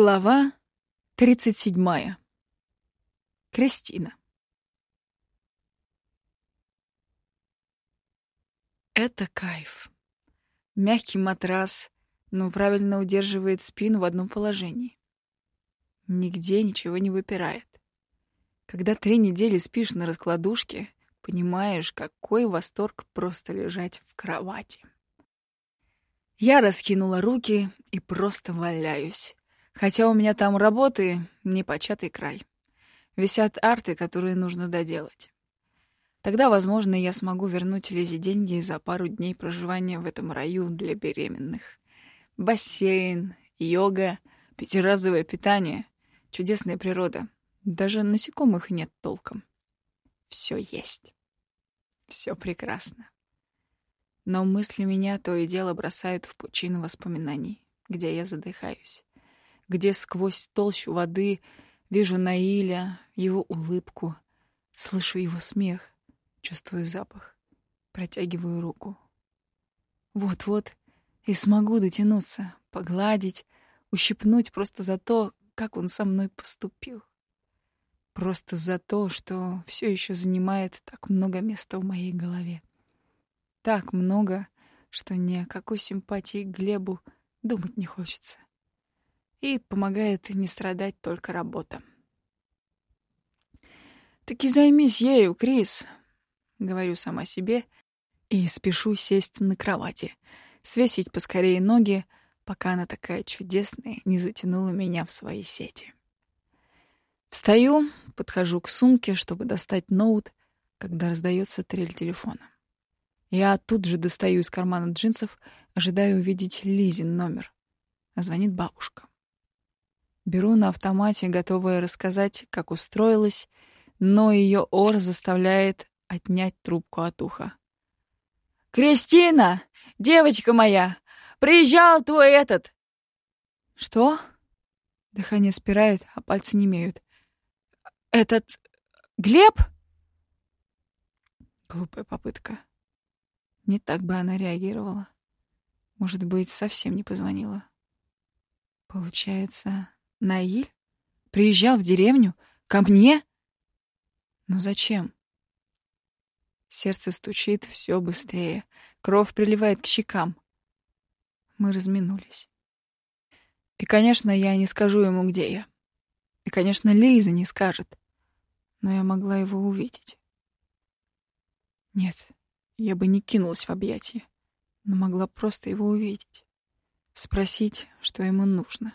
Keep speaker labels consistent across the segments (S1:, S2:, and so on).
S1: Глава 37. Кристина. Это кайф. Мягкий матрас, но правильно удерживает спину в одном положении. Нигде ничего не выпирает. Когда три недели спишь на раскладушке, понимаешь, какой восторг просто лежать в кровати. Я раскинула руки и просто валяюсь Хотя у меня там работы непочатый край. Висят арты, которые нужно доделать. Тогда, возможно, я смогу вернуть Лизе деньги за пару дней проживания в этом раю для беременных. Бассейн, йога, пятиразовое питание, чудесная природа. Даже насекомых нет толком. Все есть. Все прекрасно. Но мысли меня то и дело бросают в пучину воспоминаний, где я задыхаюсь где сквозь толщу воды вижу Наиля, его улыбку, слышу его смех, чувствую запах, протягиваю руку. Вот-вот и смогу дотянуться, погладить, ущипнуть просто за то, как он со мной поступил. Просто за то, что все еще занимает так много места в моей голове. Так много, что ни о какой симпатии к Глебу думать не хочется и помогает не страдать только работа. «Таки займись ею, Крис», — говорю сама себе и спешу сесть на кровати, свесить поскорее ноги, пока она такая чудесная не затянула меня в свои сети. Встаю, подхожу к сумке, чтобы достать ноут, когда раздается трель телефона. Я тут же достаю из кармана джинсов, ожидая увидеть Лизин номер. А звонит бабушка. Беру на автомате, готовая рассказать, как устроилась, но ее ор заставляет отнять трубку от уха. «Кристина! Девочка моя! Приезжал твой этот!» «Что?» Дыхание спирает, а пальцы не имеют. «Этот... Глеб?» Глупая попытка. Не так бы она реагировала. Может быть, совсем не позвонила. Получается, Наиль? Приезжал в деревню? Ко мне? Но зачем? Сердце стучит все быстрее. Кровь приливает к щекам. Мы разминулись. И, конечно, я не скажу ему, где я. И, конечно, Лиза не скажет. Но я могла его увидеть. Нет, я бы не кинулась в объятия, но могла просто его увидеть. Спросить, что ему нужно.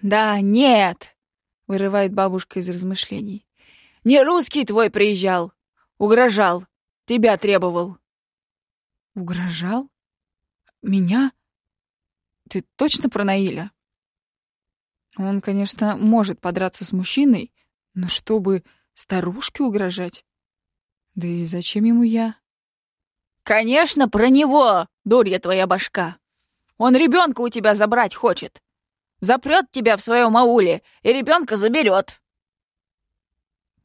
S1: «Да нет!» — вырывает бабушка из размышлений. «Не русский твой приезжал. Угрожал. Тебя требовал». «Угрожал? Меня? Ты точно про Наиля?» Он, конечно, может подраться с мужчиной, но чтобы старушке угрожать? Да и зачем ему я? «Конечно, про него, дурья твоя башка! Он ребенка у тебя забрать хочет!» Запрет тебя в своем ауле и ребенка заберет.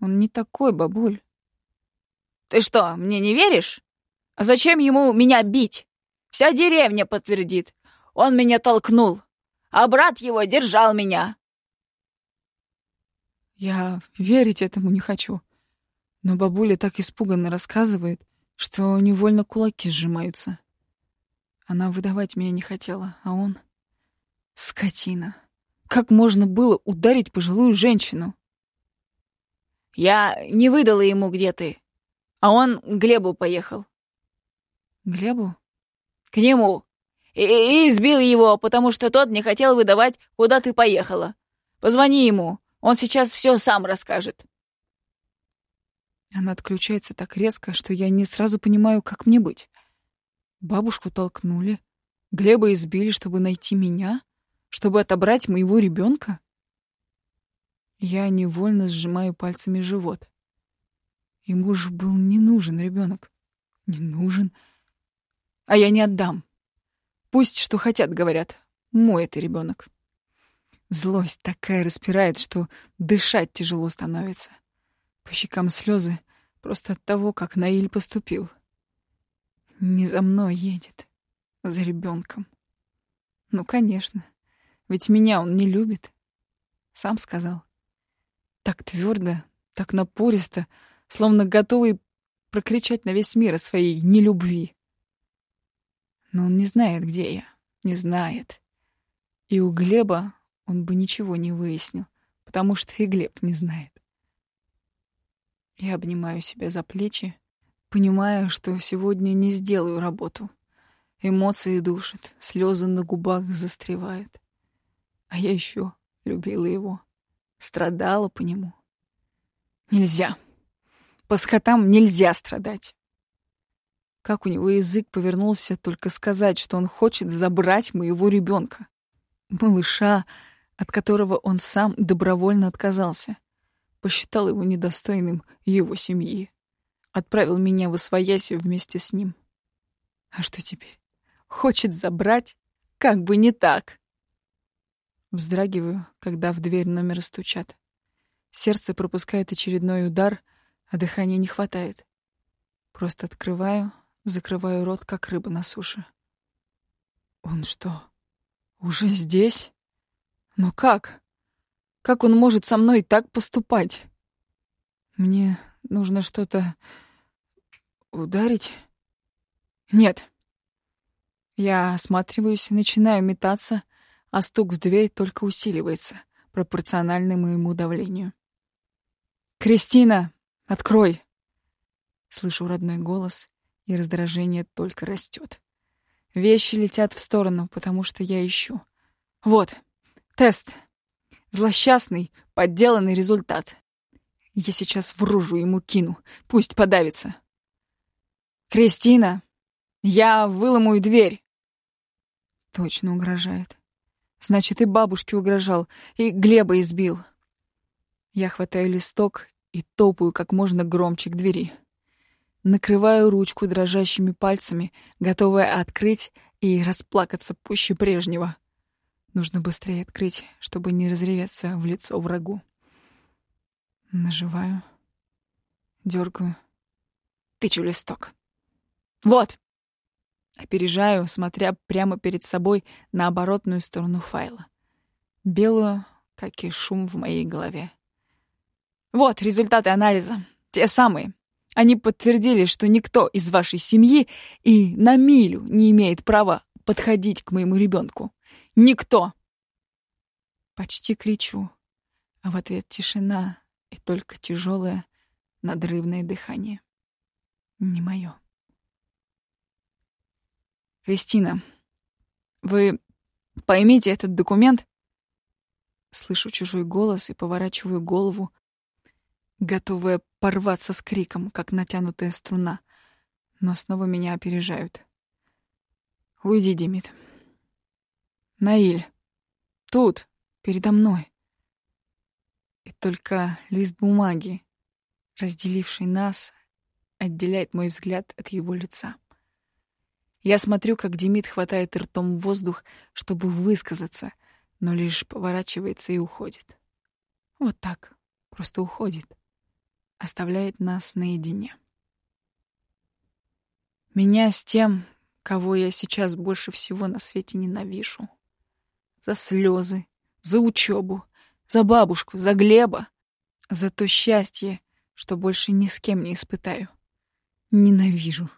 S1: Он не такой, бабуль. Ты что, мне не веришь? А зачем ему меня бить? Вся деревня подтвердит. Он меня толкнул, а брат его держал меня. Я верить этому не хочу. Но бабуля так испуганно рассказывает, что невольно кулаки сжимаются. Она выдавать меня не хотела, а он... Скотина. Как можно было ударить пожилую женщину? Я не выдала ему, где ты. А он к Глебу поехал. Глебу? К нему. И, и избил его, потому что тот не хотел выдавать, куда ты поехала. Позвони ему. Он сейчас все сам расскажет. Она отключается так резко, что я не сразу понимаю, как мне быть. Бабушку толкнули. Глеба избили, чтобы найти меня чтобы отобрать моего ребенка? Я невольно сжимаю пальцами живот. Ему же был не нужен ребенок. Не нужен. А я не отдам. Пусть что хотят, говорят. Мой это ребенок. Злость такая распирает, что дышать тяжело становится. По щекам слезы просто от того, как Наиль поступил. Не за мной едет, за ребенком. Ну, конечно. Ведь меня он не любит. Сам сказал. Так твердо, так напористо, словно готовый прокричать на весь мир о своей нелюбви. Но он не знает, где я. Не знает. И у Глеба он бы ничего не выяснил, потому что и Глеб не знает. Я обнимаю себя за плечи, понимая, что сегодня не сделаю работу. Эмоции душат, слезы на губах застревают. А я еще любила его, страдала по нему. Нельзя. По скотам нельзя страдать. Как у него язык повернулся только сказать, что он хочет забрать моего ребенка, малыша, от которого он сам добровольно отказался, посчитал его недостойным его семьи, отправил меня в освояси вместе с ним. А что теперь? Хочет забрать? Как бы не так. Вздрагиваю, когда в дверь номера стучат. Сердце пропускает очередной удар, а дыхания не хватает. Просто открываю, закрываю рот, как рыба на суше. Он что, уже здесь? Но как? Как он может со мной так поступать? Мне нужно что-то ударить? Нет. Я осматриваюсь, начинаю метаться, а стук в дверь только усиливается, пропорционально моему давлению. «Кристина, открой!» Слышу родной голос, и раздражение только растет. Вещи летят в сторону, потому что я ищу. Вот, тест. Злосчастный, подделанный результат. Я сейчас в ружу ему кину, пусть подавится. «Кристина, я выломаю дверь!» Точно угрожает. Значит, и бабушке угрожал, и Глеба избил. Я хватаю листок и топаю как можно громче к двери. Накрываю ручку дрожащими пальцами, готовая открыть и расплакаться пуще прежнего. Нужно быстрее открыть, чтобы не разреветься в лицо врагу. Наживаю, дергаю, тычу листок. Вот! Опережаю, смотря прямо перед собой на оборотную сторону файла. Белую, как и шум в моей голове. Вот результаты анализа. Те самые. Они подтвердили, что никто из вашей семьи и на милю не имеет права подходить к моему ребенку. Никто!» Почти кричу, а в ответ тишина и только тяжелое надрывное дыхание. Не мое. «Кристина, вы поймите этот документ?» Слышу чужой голос и поворачиваю голову, готовая порваться с криком, как натянутая струна. Но снова меня опережают. «Уйди, Демид». «Наиль, тут, передо мной». И только лист бумаги, разделивший нас, отделяет мой взгляд от его лица. Я смотрю, как Демид хватает ртом воздух, чтобы высказаться, но лишь поворачивается и уходит. Вот так, просто уходит оставляет нас наедине. Меня с тем, кого я сейчас больше всего на свете ненавижу. За слезы, за учебу, за бабушку, за Глеба, за то счастье, что больше ни с кем не испытаю. Ненавижу,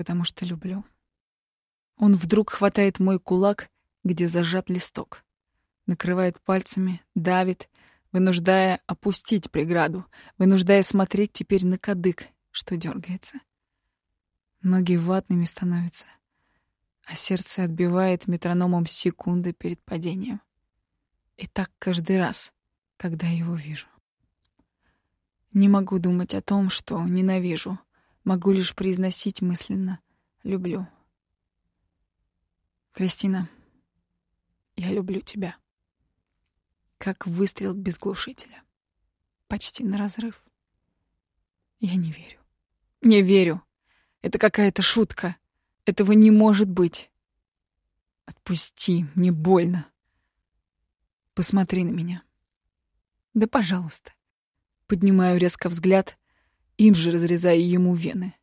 S1: потому что люблю. Он вдруг хватает мой кулак, где зажат листок, накрывает пальцами, давит, вынуждая опустить преграду, вынуждая смотреть теперь на кадык, что дергается. Ноги ватными становятся, а сердце отбивает метрономом секунды перед падением. И так каждый раз, когда его вижу. Не могу думать о том, что ненавижу, могу лишь произносить мысленно «люблю». Кристина, я люблю тебя как выстрел без глушителя. Почти на разрыв. Я не верю. Не верю. Это какая-то шутка. Этого не может быть. Отпусти, мне больно. Посмотри на меня. Да, пожалуйста. Поднимаю резко взгляд, им же разрезая ему вены.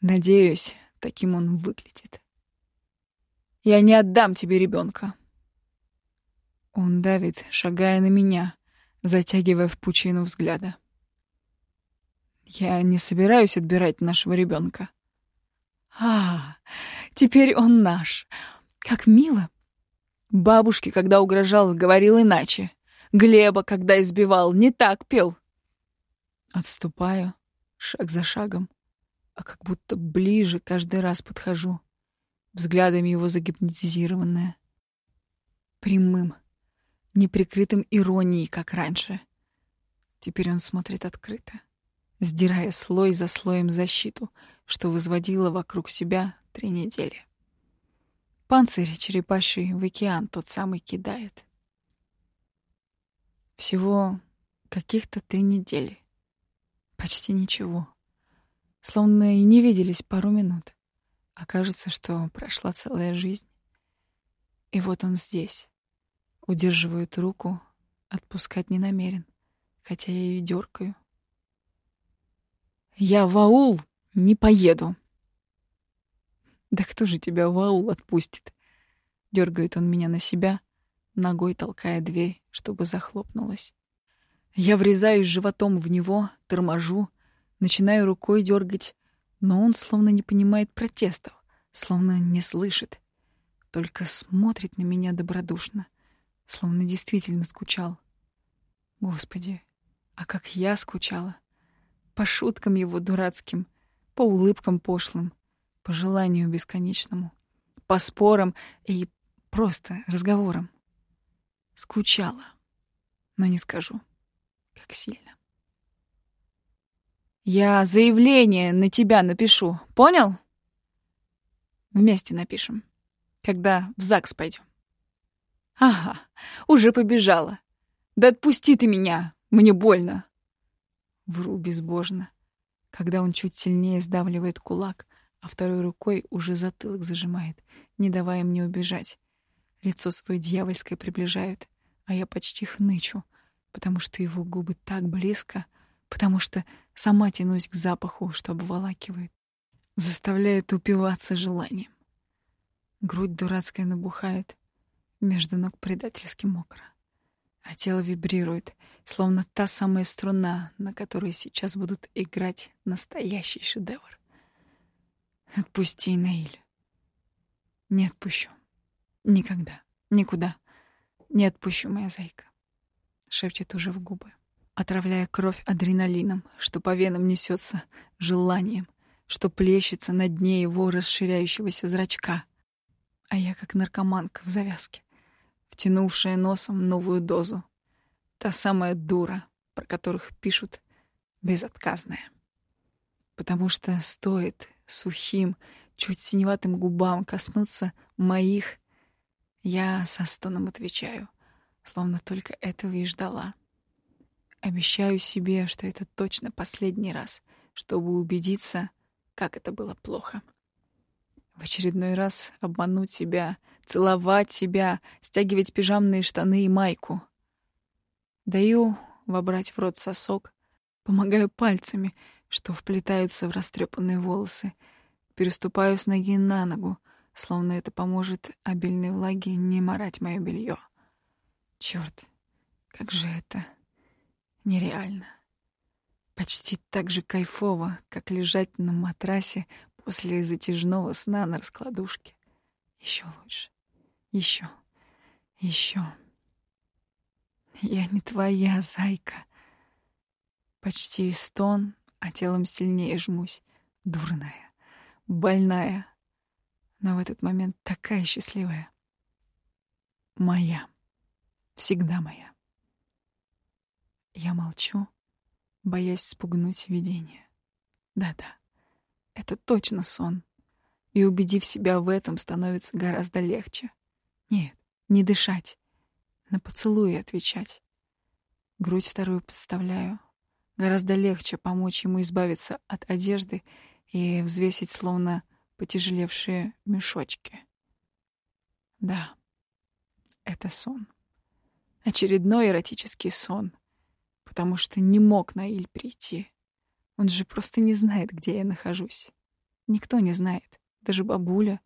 S1: Надеюсь, таким он выглядит. Я не отдам тебе ребенка. Он давит, шагая на меня, затягивая в пучину взгляда. Я не собираюсь отбирать нашего ребенка. А, теперь он наш. Как мило. Бабушке, когда угрожал, говорил иначе. Глеба, когда избивал, не так пел. Отступаю, шаг за шагом, а как будто ближе каждый раз подхожу, взглядом его загипнотизированная. Прямым, неприкрытым иронией, как раньше. Теперь он смотрит открыто сдирая слой за слоем защиту, что возводила вокруг себя три недели. Панцирь черепаший в океан тот самый кидает. Всего каких-то три недели. Почти ничего. Словно и не виделись пару минут. А кажется, что прошла целая жизнь. И вот он здесь. Удерживает руку, отпускать не намерен, хотя я ее дергаю. Я в аул не поеду. Да кто же тебя в аул отпустит? Дергает он меня на себя, ногой толкая дверь, чтобы захлопнулась. Я врезаюсь животом в него, торможу, начинаю рукой дергать, но он словно не понимает протестов, словно не слышит, только смотрит на меня добродушно, словно действительно скучал. Господи, а как я скучала! по шуткам его дурацким, по улыбкам пошлым, по желанию бесконечному, по спорам и просто разговорам. Скучала, но не скажу, как сильно. Я заявление на тебя напишу, понял? Вместе напишем, когда в ЗАГС пойдем. Ага, уже побежала. Да отпусти ты меня, мне больно. Вру безбожно, когда он чуть сильнее сдавливает кулак, а второй рукой уже затылок зажимает, не давая мне убежать. Лицо свое дьявольское приближает, а я почти хнычу, потому что его губы так близко, потому что сама тянусь к запаху, что обволакивает, заставляет упиваться желанием. Грудь дурацкая набухает, между ног предательски мокро а тело вибрирует, словно та самая струна, на которой сейчас будут играть настоящий шедевр. Отпусти, Наиль. Не отпущу. Никогда. Никуда. Не отпущу, моя зайка. Шепчет уже в губы, отравляя кровь адреналином, что по венам несется желанием, что плещется на дне его расширяющегося зрачка. А я как наркоманка в завязке втянувшая носом новую дозу. Та самая дура, про которых пишут безотказная. Потому что стоит сухим, чуть синеватым губам коснуться моих, я со стоном отвечаю, словно только этого и ждала. Обещаю себе, что это точно последний раз, чтобы убедиться, как это было плохо. В очередной раз обмануть себя, целовать себя, стягивать пижамные штаны и майку. Даю вобрать в рот сосок, помогаю пальцами, что вплетаются в растрепанные волосы, переступаю с ноги на ногу, словно это поможет обильной влаге не морать мое белье. Черт, как же это нереально. Почти так же кайфово, как лежать на матрасе после затяжного сна на раскладушке. Еще лучше. Еще. Еще. Я не твоя, зайка. Почти стон, а телом сильнее жмусь. Дурная, больная, но в этот момент такая счастливая. Моя. Всегда моя. Я молчу, боясь спугнуть видение. Да-да. Это точно сон. И убедив себя в этом, становится гораздо легче. Нет, не дышать. На поцелуи отвечать. Грудь вторую подставляю. Гораздо легче помочь ему избавиться от одежды и взвесить словно потяжелевшие мешочки. Да, это сон. Очередной эротический сон, потому что не мог Наиль прийти. Он же просто не знает, где я нахожусь. Никто не знает, даже бабуля.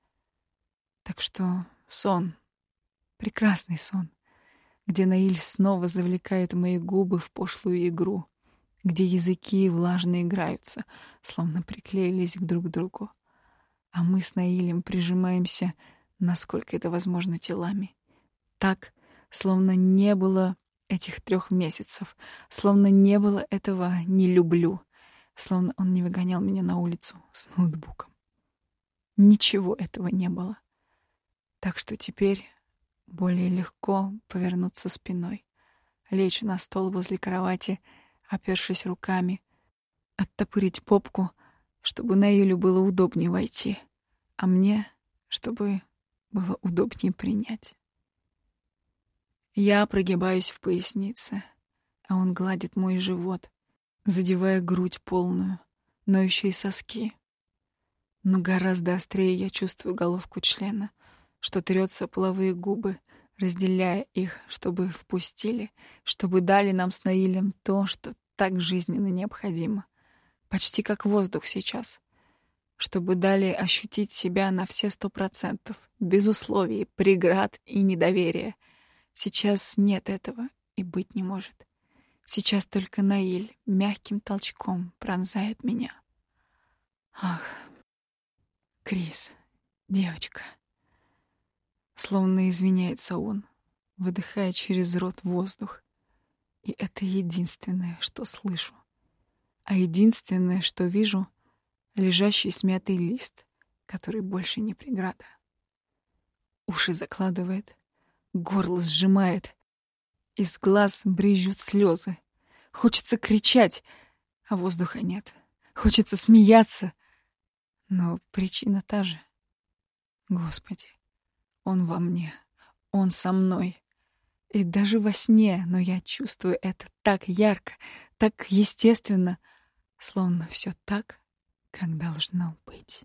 S1: Так что сон, прекрасный сон, где Наиль снова завлекает мои губы в пошлую игру, где языки влажно играются, словно приклеились друг к другу. А мы с Наилем прижимаемся, насколько это возможно, телами. Так, словно не было этих трех месяцев, словно не было этого «не люблю», словно он не выгонял меня на улицу с ноутбуком. Ничего этого не было. Так что теперь более легко повернуться спиной, лечь на стол возле кровати, опершись руками, оттопырить попку, чтобы Наилю было удобнее войти, а мне, чтобы было удобнее принять. Я прогибаюсь в пояснице, а он гладит мой живот, задевая грудь полную, ноющие соски. Но гораздо острее я чувствую головку члена, что трется половые губы, разделяя их, чтобы впустили, чтобы дали нам с Наилем то, что так жизненно необходимо. Почти как воздух сейчас. Чтобы дали ощутить себя на все сто процентов, без условий, преград и недоверия. Сейчас нет этого и быть не может. Сейчас только Наиль мягким толчком пронзает меня. Ах, Крис, девочка. Словно извиняется он, выдыхая через рот воздух. И это единственное, что слышу. А единственное, что вижу — лежащий смятый лист, который больше не преграда. Уши закладывает, горло сжимает, из глаз брызжут слезы. Хочется кричать, а воздуха нет. Хочется смеяться, но причина та же. Господи, он во мне, он со мной. И даже во сне, но я чувствую это так ярко, так естественно, словно все так, как должно быть.